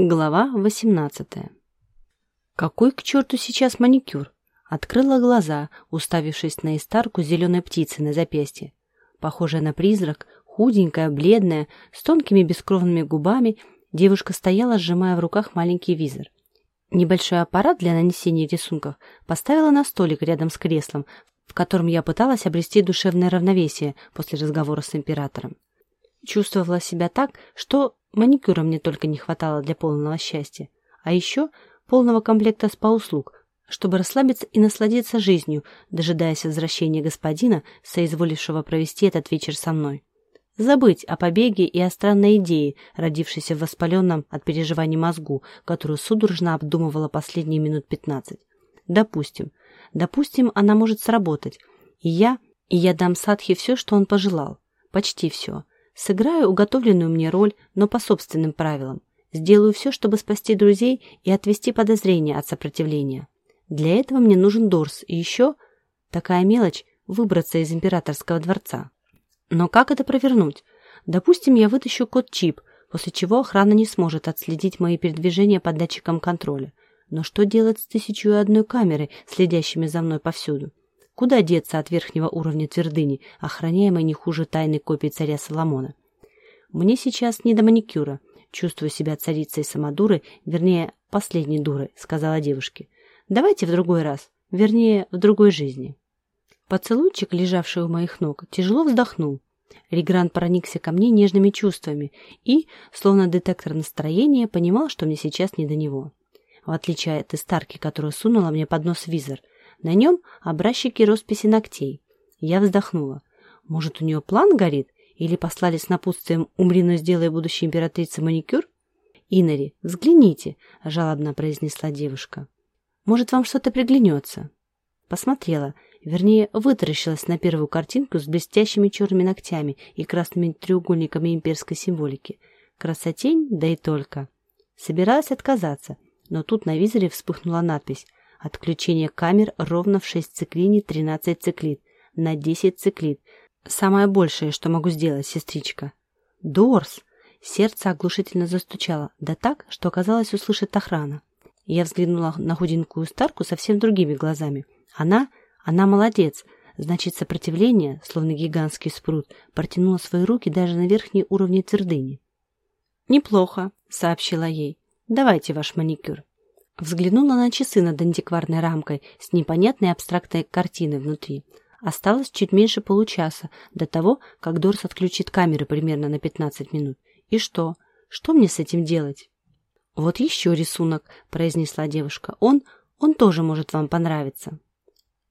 Глава 18 Какой к черту сейчас маникюр? Открыла глаза, уставившись на истарку зеленой птицы на запястье. Похожая на призрак, худенькая, бледная, с тонкими бескровными губами, девушка стояла, сжимая в руках маленький визор. Небольшой аппарат для нанесения рисунков поставила на столик рядом с креслом, в котором я пыталась обрести душевное равновесие после разговора с императором. Чувствовала себя так, что Маникюра мне только не хватало для полного счастья. А еще полного комплекта спа-услуг, чтобы расслабиться и насладиться жизнью, дожидаясь возвращения господина, соизволившего провести этот вечер со мной. Забыть о побеге и о странной идее, родившейся в воспаленном от переживаний мозгу, которую судорожно обдумывала последние минут пятнадцать. Допустим. Допустим, она может сработать. И я, и я дам Садхе все, что он пожелал. Почти все. Сыграю уготовленную мне роль, но по собственным правилам. Сделаю все, чтобы спасти друзей и отвести подозрения от сопротивления. Для этого мне нужен Дорс и еще такая мелочь – выбраться из императорского дворца. Но как это провернуть? Допустим, я вытащу код-чип, после чего охрана не сможет отследить мои передвижения под датчиком контроля. Но что делать с тысячу и одной камерой, следящими за мной повсюду? Куда деться от верхнего уровня твердыни, охраняемой не хуже тайной копии царя Соломона? Мне сейчас не до маникюра. Чувствую себя царицей самодуры, вернее, последней дурой, сказала девушке. Давайте в другой раз, вернее, в другой жизни. Поцелуйчик, лежавший у моих ног, тяжело вздохнул. Регран проникся ко мне нежными чувствами и, словно детектор настроения, понимал, что мне сейчас не до него. В отличие от Истарки, которая сунула мне под нос визор – на нем образчики росписи ногтей. Я вздохнула. Может, у нее план горит? Или послали с напутствием «Умри, но сделай будущей императрице маникюр?» «Инари, взгляните», — жалобно произнесла девушка. «Может, вам что-то приглянется?» Посмотрела, вернее, вытаращилась на первую картинку с блестящими черными ногтями и красными треугольниками имперской символики. Красотень, да и только. Собиралась отказаться, но тут на визоре вспыхнула надпись Отключение камер ровно в 6 циклиний 13 циклит. На 10 циклит. Самое большее, что могу сделать, сестричка. Дорс! Сердце оглушительно застучало, да так, что оказалось услышать охрана. Я взглянула на худенькую старку совсем другими глазами. Она, она молодец. Значит, сопротивление, словно гигантский спрут, протянуло свои руки даже на верхние уровни твердыни. «Неплохо», — сообщила ей. «Давайте ваш маникюр». Взглянула на часы над антикварной рамкой с непонятной абстрактной картиной внутри. Осталось чуть меньше получаса до того, как Дорс отключит камеры примерно на 15 минут. И что? Что мне с этим делать? Вот еще рисунок, произнесла девушка. Он, он тоже может вам понравиться.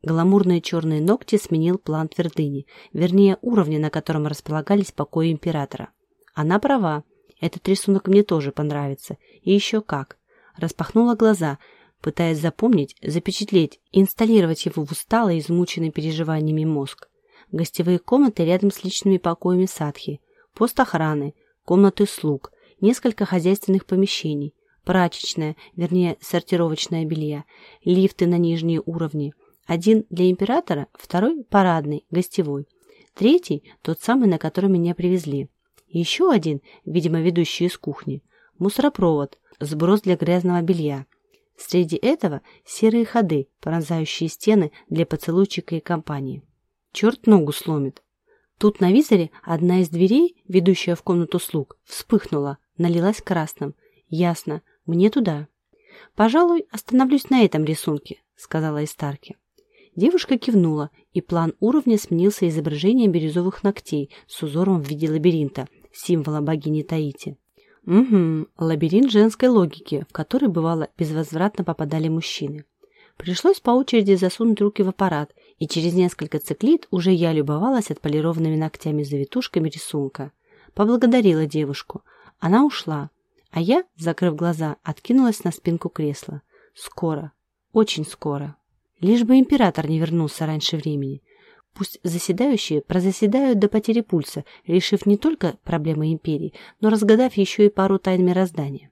Гламурные черные ногти сменил план твердыни, вернее, уровня, на котором располагались покои императора. Она права. Этот рисунок мне тоже понравится. И еще как распахнула глаза, пытаясь запомнить, запечатлеть инсталлировать его в усталый, измученный переживаниями мозг. Гостевые комнаты рядом с личными покоями Садхи, пост охраны, комнаты слуг, несколько хозяйственных помещений, прачечная, вернее, сортировочное белье, лифты на нижние уровни. Один для императора, второй парадный, гостевой. Третий – тот самый, на который меня привезли. Еще один, видимо, ведущий из кухни. Мусоропровод, сброс для грязного белья. Среди этого серые ходы, пронзающие стены для поцелуйчика и компании. Черт ногу сломит. Тут на визоре одна из дверей, ведущая в комнату слуг, вспыхнула, налилась красным. Ясно, мне туда. «Пожалуй, остановлюсь на этом рисунке», — сказала Истарки. Девушка кивнула, и план уровня сменился изображением бирюзовых ногтей с узором в виде лабиринта, символа богини Таити. Угу, лабиринт женской логики, в который, бывало, безвозвратно попадали мужчины. Пришлось по очереди засунуть руки в аппарат, и через несколько циклит уже я любовалась отполированными ногтями-завитушками рисунка. Поблагодарила девушку. Она ушла, а я, закрыв глаза, откинулась на спинку кресла. Скоро, очень скоро. Лишь бы император не вернулся раньше времени. Пусть заседающие прозаседают до потери пульса, решив не только проблемы империи, но разгадав еще и пару тайн мироздания.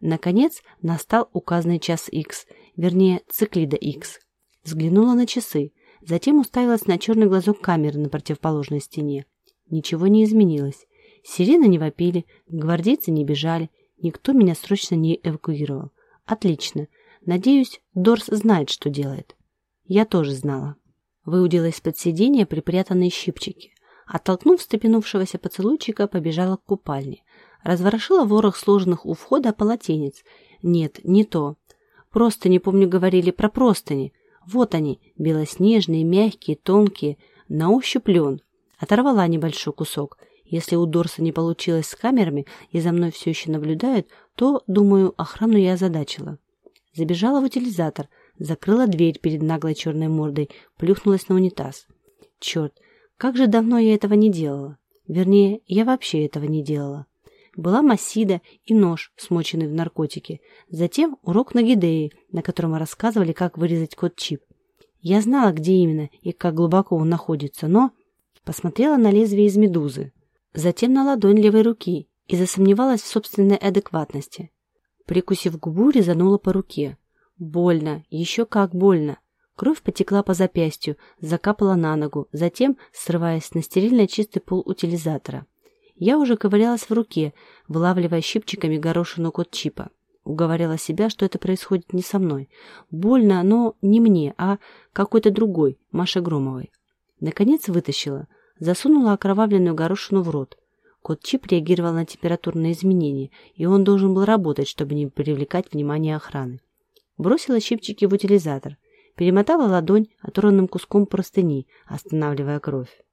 Наконец настал указанный час X, вернее, циклида X. Взглянула на часы, затем уставилась на черный глазок камеры на противоположной стене. Ничего не изменилось. Сирены не вопили, гвардейцы не бежали, Никто меня срочно не эвакуировал. Отлично. Надеюсь, Дорс знает, что делает. Я тоже знала. Выудила из-под сиденья припрятанные щипчики. Оттолкнув степенувшегося поцелуйчика, побежала к купальне. Разворошила ворох сложенных у входа полотенец. Нет, не то. Просто не помню, говорили про простыни. Вот они, белоснежные, мягкие, тонкие, на ощупь лен. Оторвала небольшой кусок. Если у Дорса не получилось с камерами и за мной все еще наблюдают, то, думаю, охрану я озадачила. Забежала в утилизатор, закрыла дверь перед наглой черной мордой, плюхнулась на унитаз. Черт, как же давно я этого не делала. Вернее, я вообще этого не делала. Была массида и нож, смоченный в наркотике. Затем урок на гидеи, на котором рассказывали, как вырезать код-чип. Я знала, где именно и как глубоко он находится, но... Посмотрела на лезвие из медузы. Затем на ладонь левой руки и засомневалась в собственной адекватности. Прикусив губу, резанула по руке. Больно, еще как больно. Кровь потекла по запястью, закапала на ногу, затем срываясь на стерильно чистый пол утилизатора. Я уже ковырялась в руке, вылавливая щипчиками горошину код чипа. Уговорила себя, что это происходит не со мной. Больно, но не мне, а какой-то другой, Маше Громовой. Наконец вытащила, засунула окровавленную горошину в рот. Код чип реагировал на температурные изменения, и он должен был работать, чтобы не привлекать внимание охраны. Бросила щипчики в утилизатор, перемотала ладонь оторванным куском простыни, останавливая кровь.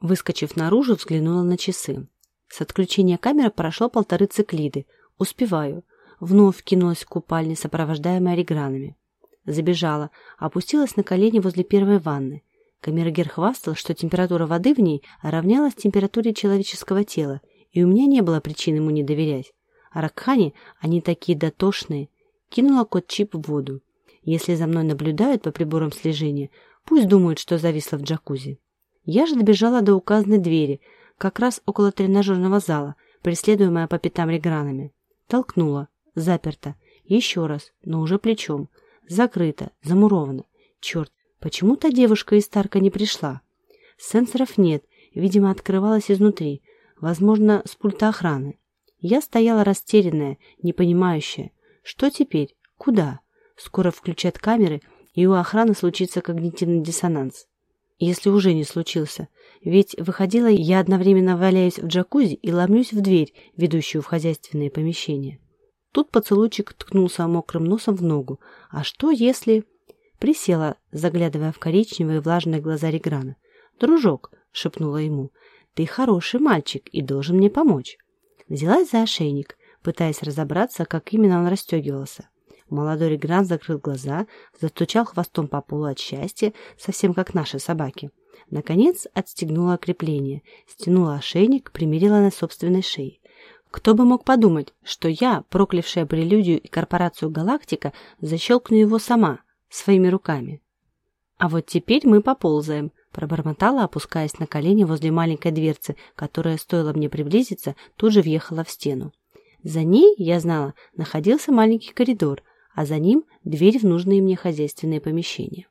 Выскочив наружу, взглянула на часы. С отключения камеры прошло полторы циклиды. Успеваю. Вновь кинулась в купальне, сопровождаемая регранами. Забежала, опустилась на колени возле первой ванны. Камергер хвастал, что температура воды в ней равнялась температуре человеческого тела, и у меня не было причин ему не доверять. А Ракхани, они такие дотошные. Кинула кот-чип в воду. Если за мной наблюдают по приборам слежения, пусть думают, что зависла в джакузи. Я же добежала до указанной двери, как раз около тренажерного зала, преследуемая по пятам регранами. Толкнула. Заперто. Еще раз, но уже плечом. Закрыто. Замуровано. Черт, почему та девушка из Тарка не пришла? Сенсоров нет, видимо, открывалась изнутри. Возможно, с пульта охраны. Я стояла растерянная, непонимающая. Что теперь? Куда? Скоро включат камеры, и у охраны случится когнитивный диссонанс если уже не случился. Ведь выходила я одновременно валяюсь в джакузи и ломлюсь в дверь, ведущую в хозяйственные помещения. Тут поцелуйчик ткнулся мокрым носом в ногу. А что если... Присела, заглядывая в коричневые влажные глаза Реграна. «Дружок», — шепнула ему, — «ты хороший мальчик и должен мне помочь». Взялась за ошейник, пытаясь разобраться, как именно он расстегивался. Молодой Регран закрыл глаза, застучал хвостом по полу от счастья, совсем как наши собаки. Наконец отстегнула крепление, стянула ошейник, примерила на собственной шее. Кто бы мог подумать, что я, проклявшая прелюдию и корпорацию «Галактика», защелкну его сама, своими руками. А вот теперь мы поползаем, пробормотала, опускаясь на колени возле маленькой дверцы, которая, стоило мне приблизиться, тут же въехала в стену. За ней, я знала, находился маленький коридор, а за ним дверь в нужные мне хозяйственные помещения.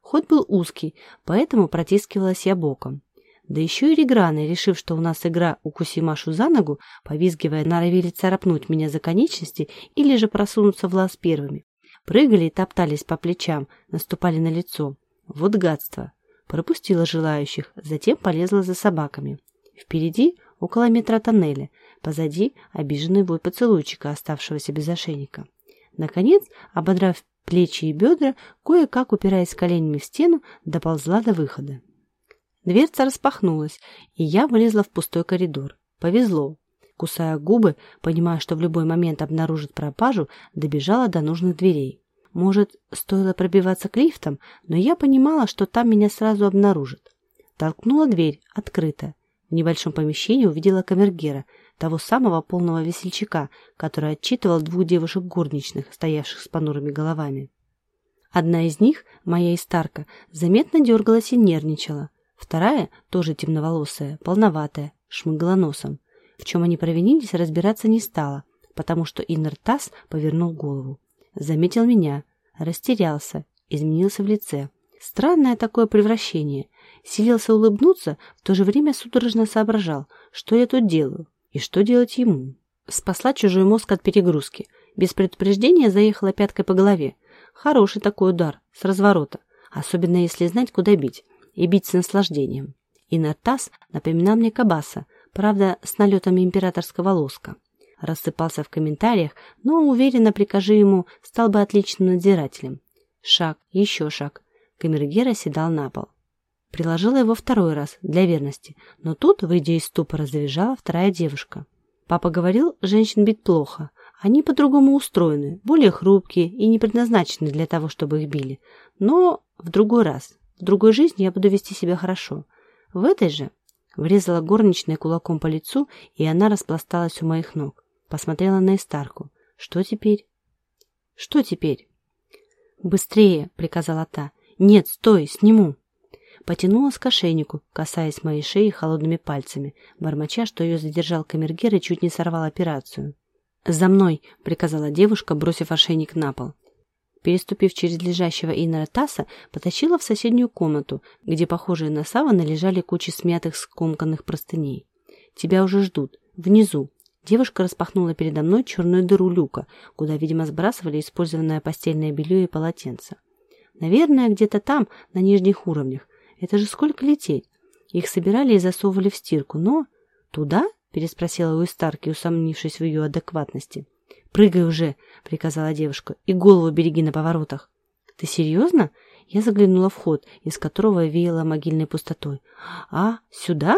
Ход был узкий, поэтому протискивалась я боком. Да еще и реграны, решив, что у нас игра «Укуси Машу за ногу», повизгивая, норовили царапнуть меня за конечности или же просунуться в лаз первыми. Прыгали и топтались по плечам, наступали на лицо. Вот гадство. Пропустила желающих, затем полезла за собаками. Впереди около метра тоннеля, позади обиженный вой поцелуйчика, оставшегося без ошейника. Наконец, ободрав плечи и бедра, кое-как, упираясь коленями в стену, доползла до выхода. Дверца распахнулась, и я вылезла в пустой коридор. Повезло. Кусая губы, понимая, что в любой момент обнаружит пропажу, добежала до нужных дверей. Может, стоило пробиваться к лифтам, но я понимала, что там меня сразу обнаружат. Толкнула дверь, открыта. В небольшом помещении увидела камергера, того самого полного весельчака, который отчитывал двух девушек горничных, стоявших с понурыми головами. Одна из них, моя истарка, заметно дергалась и нервничала. Вторая, тоже темноволосая, полноватая, шмыгала носом. В чем они провинились, разбираться не стала, потому что Иннер Тасс повернул голову. Заметил меня, растерялся, изменился в лице. Странное такое превращение. Силился улыбнуться, в то же время судорожно соображал, что я тут делаю. И что делать ему? Спасла чужой мозг от перегрузки. Без предупреждения заехала пяткой по голове. Хороший такой удар, с разворота. Особенно если знать, куда бить. И бить с наслаждением. И Нартас напоминал мне Кабаса, правда, с налетами императорского лоска. Рассыпался в комментариях, но, уверенно прикажи ему, стал бы отличным надзирателем. Шаг, еще шаг. Камергер оседал на пол. Приложила его второй раз, для верности, но тут, выйдя из ступора, завизжала вторая девушка. Папа говорил, женщин бить плохо. Они по-другому устроены, более хрупкие и не предназначены для того, чтобы их били. Но в другой раз, в другой жизни я буду вести себя хорошо. В этой же врезала горничная кулаком по лицу, и она распласталась у моих ног. Посмотрела на Истарку. Что теперь? Что теперь? «Быстрее!» — приказала та. «Нет, стой, сниму!» Потянулась к ошейнику, касаясь моей шеи холодными пальцами, бормоча, что ее задержал камергер и чуть не сорвал операцию. «За мной!» — приказала девушка, бросив ошейник на пол. Переступив через лежащего Иннера Тасса, потащила в соседнюю комнату, где, похожие на саваны, лежали кучи смятых скомканных простыней. «Тебя уже ждут. Внизу». Девушка распахнула передо мной черную дыру люка, куда, видимо, сбрасывали использованное постельное белье и полотенце. Наверное, где-то там, на нижних уровнях. Это же сколько лететь? Их собирали и засовывали в стирку, но... «Туда?» — переспросила Уистарки, усомнившись в ее адекватности. «Прыгай уже!» — приказала девушка. «И голову береги на поворотах!» «Ты серьезно?» Я заглянула в ход, из которого веяло могильной пустотой. «А, сюда?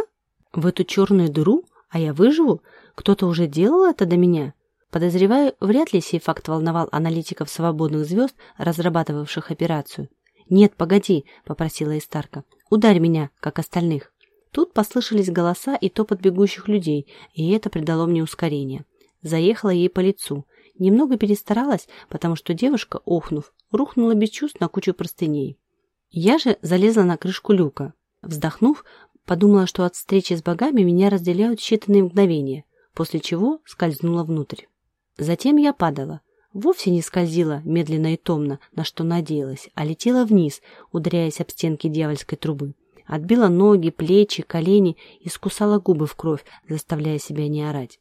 В эту черную дыру? А я выживу? Кто-то уже делал это до меня?» Подозреваю, вряд ли сей факт волновал аналитиков свободных звезд, разрабатывавших операцию. «Нет, погоди», — попросила Истарка. «Ударь меня, как остальных». Тут послышались голоса и топот бегущих людей, и это придало мне ускорение. Заехала ей по лицу. Немного перестаралась, потому что девушка, охнув, рухнула без чувств на кучу простыней. Я же залезла на крышку люка. Вздохнув, подумала, что от встречи с богами меня разделяют считанные мгновения, после чего скользнула внутрь. Затем я падала. Вовсе не скользила медленно и томно, на что надеялась, а летела вниз, ударяясь об стенки дьявольской трубы. Отбила ноги, плечи, колени и скусала губы в кровь, заставляя себя не орать.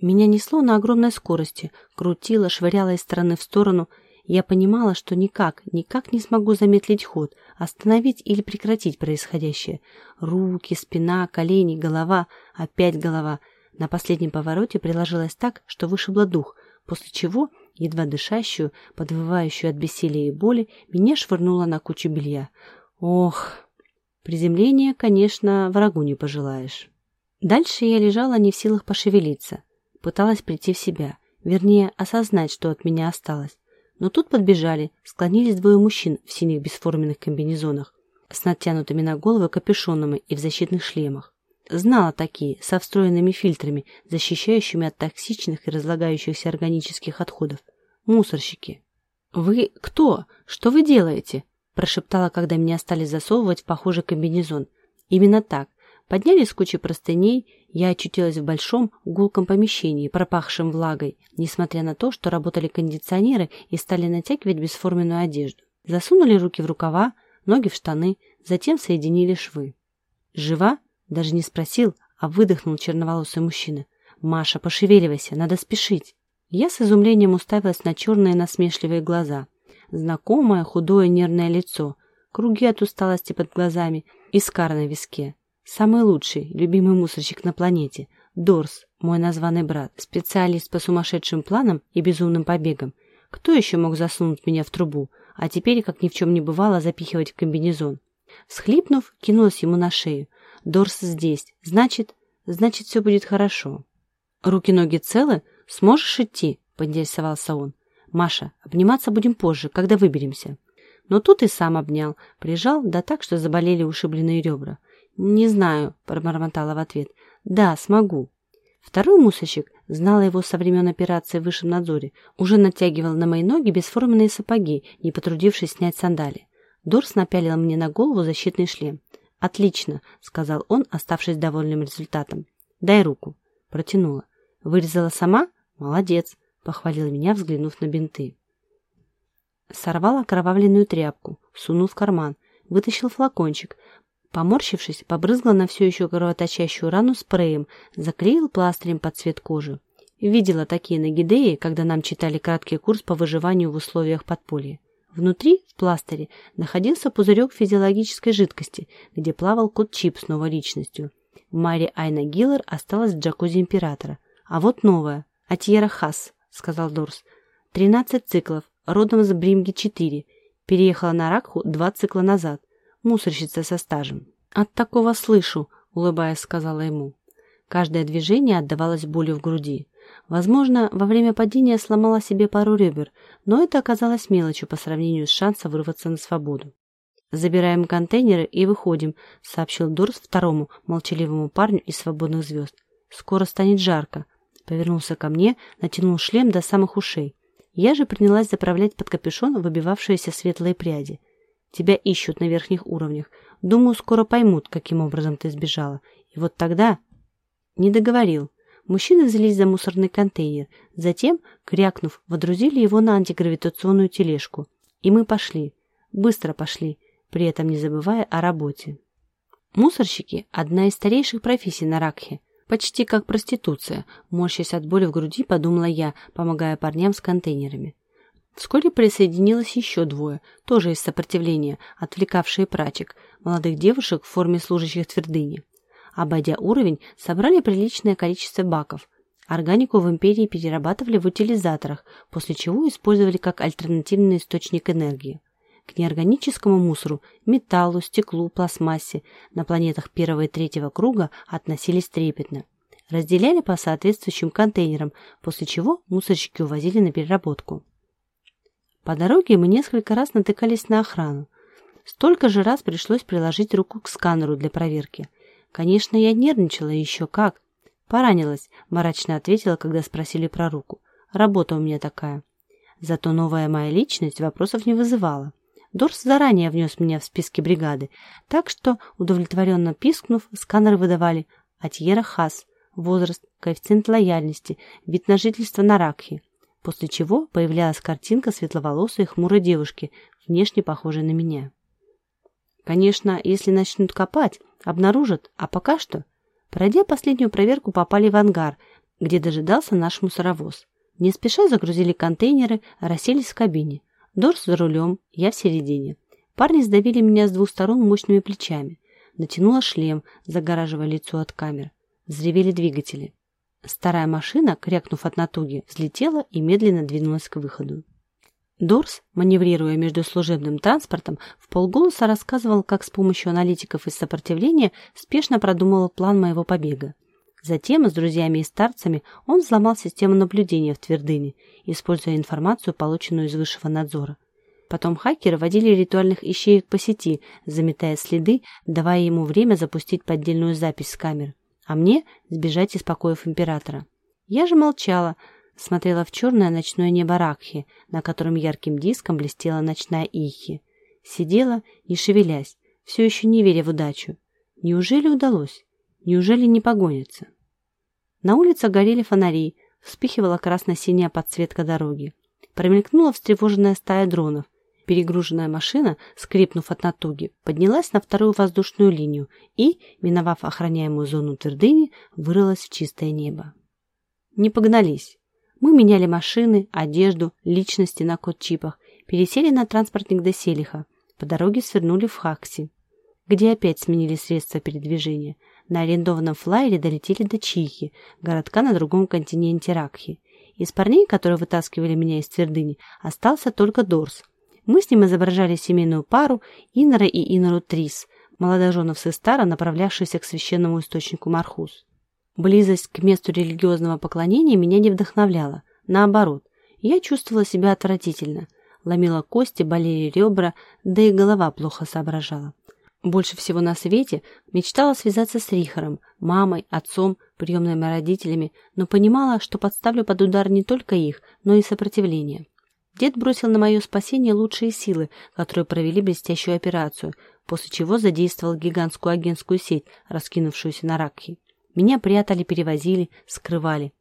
Меня несло на огромной скорости, крутило, швыряло из стороны в сторону. Я понимала, что никак, никак не смогу замедлить ход, остановить или прекратить происходящее. Руки, спина, колени, голова, опять голова. На последнем повороте приложилась так, что вышибла дух, после чего, едва дышащую, подвывающую от бессилия и боли, меня швырнуло на кучу белья. Ох, приземление, конечно, врагу не пожелаешь. Дальше я лежала не в силах пошевелиться. Пыталась прийти в себя, вернее, осознать, что от меня осталось. Но тут подбежали, склонились двое мужчин в синих бесформенных комбинезонах, с натянутыми на головы капюшонами и в защитных шлемах. Знала такие, со встроенными фильтрами, защищающими от токсичных и разлагающихся органических отходов. Мусорщики. «Вы кто? Что вы делаете?» прошептала, когда меня стали засовывать в похожий комбинезон. Именно так, Подняли с кучи простыней, я очутилась в большом гулком помещении, пропахшем влагой, несмотря на то, что работали кондиционеры и стали натягивать бесформенную одежду. Засунули руки в рукава, ноги в штаны, затем соединили швы. «Жива?» — даже не спросил, а выдохнул черноволосый мужчина. «Маша, пошевеливайся, надо спешить». Я с изумлением уставилась на черные насмешливые глаза. Знакомое худое нервное лицо, круги от усталости под глазами и скар на виске. Самый лучший, любимый мусорщик на планете. Дорс, мой названный брат, специалист по сумасшедшим планам и безумным побегам. Кто еще мог засунуть меня в трубу, а теперь, как ни в чем не бывало, запихивать в комбинезон? Схлипнув, кинулась ему на шею. Дорс здесь. Значит, значит, все будет хорошо. Руки-ноги целы? Сможешь идти? Поинтересовался он. Маша, обниматься будем позже, когда выберемся. Но тут и сам обнял, прижал, да так, что заболели ушибленные ребра. «Не знаю», — пробормотала в ответ. «Да, смогу». Второй мусорщик, знала его со времен операции в высшем надзоре, уже натягивал на мои ноги бесформенные сапоги, не потрудившись снять сандали. Дорс напялил мне на голову защитный шлем. «Отлично», — сказал он, оставшись довольным результатом. «Дай руку». Протянула. «Вырезала сама? Молодец», — похвалил меня, взглянув на бинты. Сорвал окровавленную тряпку, сунул в карман, вытащил флакончик, Поморщившись, побрызгал на все еще кровоточащую рану спреем, заклеил пластырем под цвет кожи. Видела такие на Гидее, когда нам читали краткий курс по выживанию в условиях подполья. Внутри, в пластыре, находился пузырек физиологической жидкости, где плавал кот Чип с новой личностью. Мари Айна Гиллер осталась в джакузи императора. А вот новая, Атьера Хас, сказал Дорс. Тринадцать циклов, родом из Бримги-4. Переехала на Ракху два цикла назад. Мусорщица со стажем. От такого слышу, улыбаясь, сказала ему. Каждое движение отдавалось болью в груди. Возможно, во время падения сломала себе пару ребер, но это оказалось мелочью по сравнению с шансом вырваться на свободу. «Забираем контейнеры и выходим», — сообщил Дорс второму молчаливому парню из «Свободных звезд». «Скоро станет жарко». Повернулся ко мне, натянул шлем до самых ушей. Я же принялась заправлять под капюшон выбивавшиеся светлые пряди. «Тебя ищут на верхних уровнях. Думаю, скоро поймут, каким образом ты сбежала. И вот тогда...» Не договорил. Мужчины взялись за мусорный контейнер, затем, крякнув, водрузили его на антигравитационную тележку. И мы пошли. Быстро пошли, при этом не забывая о работе. Мусорщики – одна из старейших профессий на Ракхе. Почти как проституция, морщась от боли в груди, подумала я, помогая парням с контейнерами. Вскоре присоединилось еще двое, тоже из сопротивления, отвлекавшие прачек, молодых девушек в форме служащих твердыни. Обойдя уровень, собрали приличное количество баков. Органику в империи перерабатывали в утилизаторах, после чего использовали как альтернативный источник энергии. К неорганическому мусору, металлу, стеклу, пластмассе на планетах первого и третьего круга относились трепетно. Разделяли по соответствующим контейнерам, после чего мусорщики увозили на переработку. По дороге мы несколько раз натыкались на охрану. Столько же раз пришлось приложить руку к сканеру для проверки – Конечно, я нервничала еще как. Поранилась, мрачно ответила, когда спросили про руку. Работа у меня такая. Зато новая моя личность вопросов не вызывала. Дорс заранее внес меня в списки бригады, так что, удовлетворенно пискнув, сканеры выдавали Атьера Хас, возраст, коэффициент лояльности, вид на жительство на Ракхе, после чего появлялась картинка светловолосой хмурой девушки, внешне похожей на меня. Конечно, если начнут копать, обнаружат, а пока что, пройдя последнюю проверку, попали в ангар, где дожидался наш мусоровоз. Не спеша загрузили контейнеры, расселись в кабине. Дорс за рулем, я в середине. Парни сдавили меня с двух сторон мощными плечами. Натянула шлем, загораживая лицо от камер. Взревели двигатели. Старая машина, крякнув от натуги, взлетела и медленно двинулась к выходу. Дорс, маневрируя между служебным транспортом, в полголоса рассказывал, как с помощью аналитиков из сопротивления спешно продумывал план моего побега. Затем с друзьями и старцами он взломал систему наблюдения в твердыне, используя информацию, полученную из высшего надзора. Потом хакеры водили ритуальных ищеек по сети, заметая следы, давая ему время запустить поддельную запись с камер, а мне сбежать из покоев императора. Я же молчала, смотрела в черное ночное небо Ракхи, на котором ярким диском блестела ночная Ихи. Сидела, не шевелясь, все еще не веря в удачу. Неужели удалось? Неужели не погонится? На улице горели фонари, вспыхивала красно-синяя подсветка дороги. Промелькнула встревоженная стая дронов. Перегруженная машина, скрипнув от натуги, поднялась на вторую воздушную линию и, миновав охраняемую зону твердыни, вырылась в чистое небо. Не погнались. Мы меняли машины, одежду, личности на код-чипах, пересели на транспортник до Селиха, по дороге свернули в Хакси, где опять сменили средства передвижения. На арендованном флайере долетели до Чихи, городка на другом континенте Ракхи. Из парней, которые вытаскивали меня из твердыни, остался только Дорс. Мы с ним изображали семейную пару Инора и Инору Трис, молодоженов с Истара, направлявшихся к священному источнику Мархус. Близость к месту религиозного поклонения меня не вдохновляла. Наоборот, я чувствовала себя отвратительно. Ломила кости, болели ребра, да и голова плохо соображала. Больше всего на свете мечтала связаться с Рихаром, мамой, отцом, приемными родителями, но понимала, что подставлю под удар не только их, но и сопротивление. Дед бросил на мое спасение лучшие силы, которые провели блестящую операцию, после чего задействовал гигантскую агентскую сеть, раскинувшуюся на Ракхи. Меня прятали, перевозили, скрывали.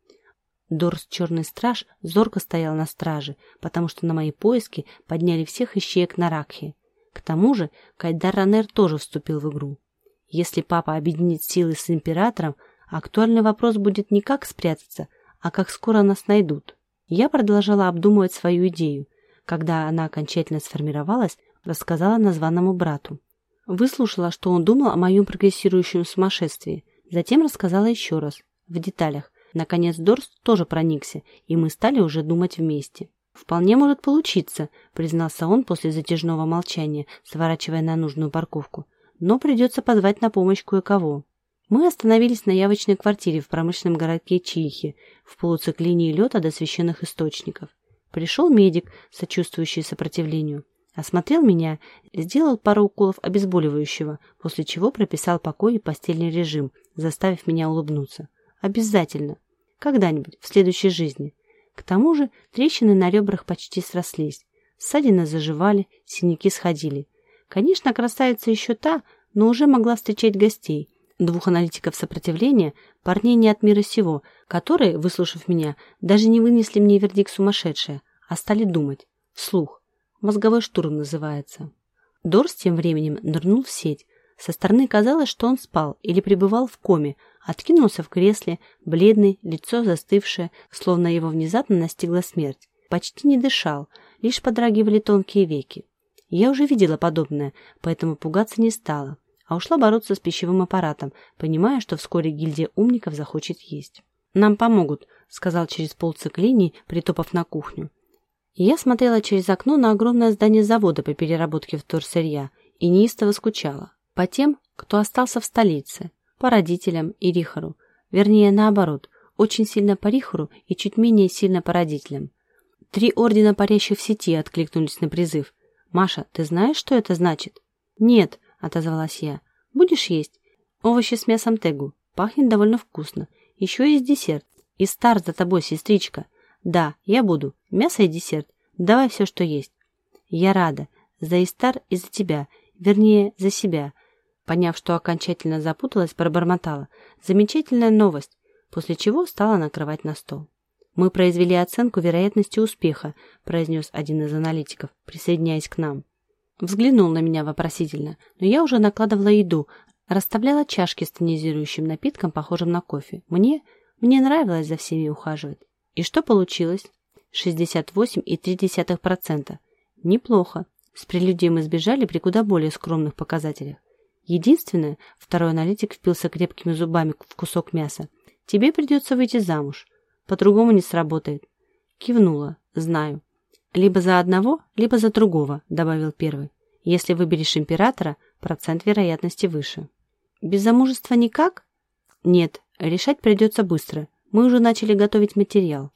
Дорс Черный Страж зорко стоял на страже, потому что на мои поиски подняли всех ищеек на Ракхе. К тому же Кайдар Ранер тоже вступил в игру. Если папа объединит силы с императором, актуальный вопрос будет не как спрятаться, а как скоро нас найдут. Я продолжала обдумывать свою идею. Когда она окончательно сформировалась, рассказала названному брату. Выслушала, что он думал о моем прогрессирующем сумасшествии. Затем рассказала еще раз, в деталях. Наконец Дорс тоже проникся, и мы стали уже думать вместе. «Вполне может получиться», — признался он после затяжного молчания, сворачивая на нужную парковку. «Но придется позвать на помощь кое-кого». Мы остановились на явочной квартире в промышленном городке Чихи, в полуциклинии лета до священных источников. Пришел медик, сочувствующий сопротивлению. Осмотрел меня, сделал пару уколов обезболивающего, после чего прописал покой и постельный режим, заставив меня улыбнуться. Обязательно. Когда-нибудь, в следующей жизни. К тому же трещины на ребрах почти срослись. Ссадины заживали, синяки сходили. Конечно, красавица еще та, но уже могла встречать гостей – двух аналитиков сопротивления, парней не от мира сего, которые, выслушав меня, даже не вынесли мне вердикт сумасшедшая, а стали думать. Вслух. Мозговой штурм называется. Дорс тем временем нырнул в сеть. Со стороны казалось, что он спал или пребывал в коме, откинулся в кресле, бледный, лицо застывшее, словно его внезапно настигла смерть. Почти не дышал, лишь подрагивали тонкие веки. Я уже видела подобное, поэтому пугаться не стала а ушла бороться с пищевым аппаратом, понимая, что вскоре гильдия умников захочет есть. «Нам помогут», — сказал через полциклиний, притопав на кухню. Я смотрела через окно на огромное здание завода по переработке вторсырья и неистово скучала. По тем, кто остался в столице, по родителям и Рихару. Вернее, наоборот, очень сильно по Рихару и чуть менее сильно по родителям. Три ордена парящих в сети откликнулись на призыв. «Маша, ты знаешь, что это значит?» «Нет», — отозвалась я. «Будешь есть? Овощи с мясом тегу. Пахнет довольно вкусно. Еще есть десерт. И стар за тобой, сестричка. Да, я буду. Мясо и десерт. Давай все, что есть». «Я рада. За Истар и за тебя. Вернее, за себя». Поняв, что окончательно запуталась, пробормотала. «Замечательная новость», после чего стала накрывать на стол. «Мы произвели оценку вероятности успеха», произнес один из аналитиков, присоединяясь к нам. Взглянул на меня вопросительно, но я уже накладывала еду, расставляла чашки с тонизирующим напитком, похожим на кофе. Мне, мне нравилось за всеми ухаживать. И что получилось? 68,3%. Неплохо. С прелюдием избежали при куда более скромных показателях. Единственное, второй аналитик впился крепкими зубами в кусок мяса. Тебе придется выйти замуж. По-другому не сработает. Кивнула. Знаю. «Либо за одного, либо за другого», — добавил первый. «Если выберешь императора, процент вероятности выше». «Без замужества никак?» «Нет, решать придется быстро. Мы уже начали готовить материал».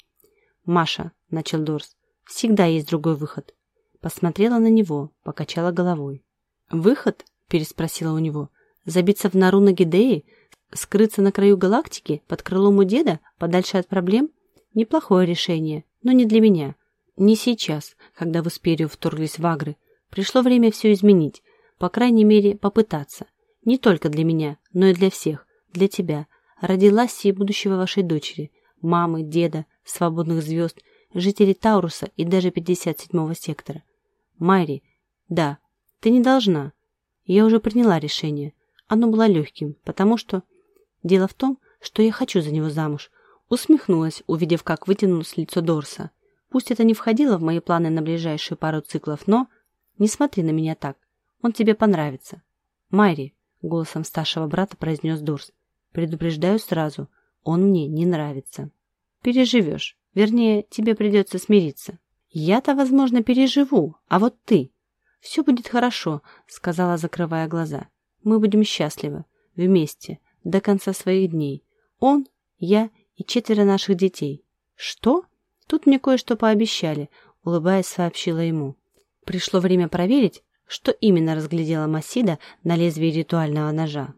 «Маша», — начал Дорс, — «всегда есть другой выход». Посмотрела на него, покачала головой. «Выход?» — переспросила у него. «Забиться в нору на Гидеи? Скрыться на краю галактики, под крылом у деда, подальше от проблем? Неплохое решение, но не для меня. Не сейчас, когда в Исперию вторглись вагры. Пришло время все изменить, по крайней мере, попытаться. Не только для меня, но и для всех, для тебя. Родилась и будущего вашей дочери, мамы, деда, свободных звезд, жителей Тауруса и даже 57-го сектора. Майри, да, ты не должна. Я уже приняла решение. Оно было легким, потому что... Дело в том, что я хочу за него замуж. Усмехнулась, увидев, как вытянулось лицо Дорса. Пусть это не входило в мои планы на ближайшие пару циклов, но... Не смотри на меня так. Он тебе понравится. Майри, голосом старшего брата произнес Дурс. Предупреждаю сразу, он мне не нравится. Переживешь. Вернее, тебе придется смириться. Я-то, возможно, переживу, а вот ты... Все будет хорошо, сказала, закрывая глаза. Мы будем счастливы, вместе, до конца своих дней. Он, я и четверо наших детей. Что? Тут мне кое-что пообещали, улыбаясь, сообщила ему. Пришло время проверить, что именно разглядела Масида на лезвии ритуального ножа.